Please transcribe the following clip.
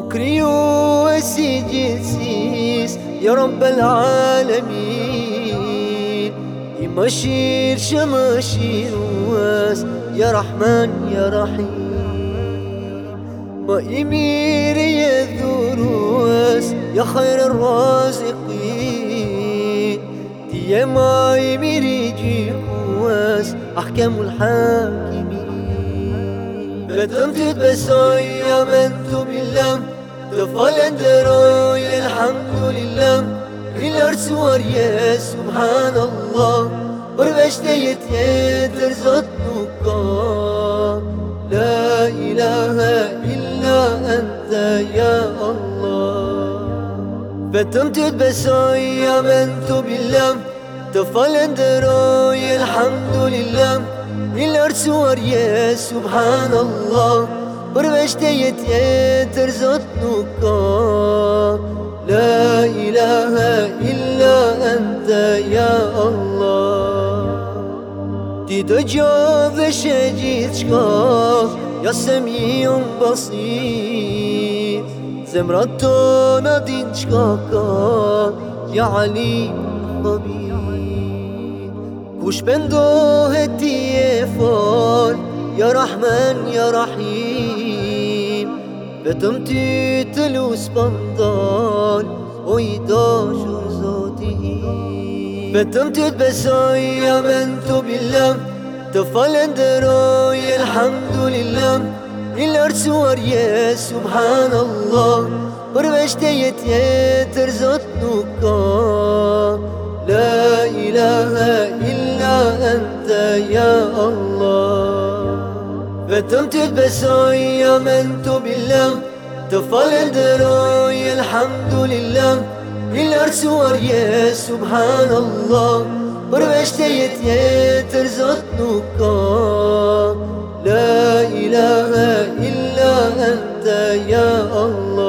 جنسي جنسيس يا رب العالمين. يمشير شمشير واس يا رحمن يا رحيم. ما يمير يذروس يا خير الرازقين. دي ما يمير يجي قواس أحكام الحاكمين. فتمت بسويا منت بالله. تفعل دروي الحمد لله. الأرس وريا سبحان الله وربشتيت يترزت نقا لا إله إلا أنت يا الله. فتمت بسويا منت بالله. تفعل دروي الحمد لله. I lërcuar je, subhanallah. Përveç të jetë jetër zot nuk ka. La ilaha illa ente ja Allah. Ti të gjovë dhe shë gjithë shka Ja se mi unë basit Zemrat tona din qka ka Ja Ali Khabir U shpendohet ti e fol Ja Rahman, ja Rahim. Vetëm ti të lus pëndon po O i doshur zoti Vetëm ti të besoj Ja men të bilam Të falenderoj Elhamdulillah. Një lërcuar je Subhanallah Përveç të jetë jetër zot nuk ka يا الله. فتمت بسعي منت بالله. تفال دروي الحمد لله. للأرس وريا سبحان الله بروشت ترزق زطنك لا إله إلا أنت يا الله.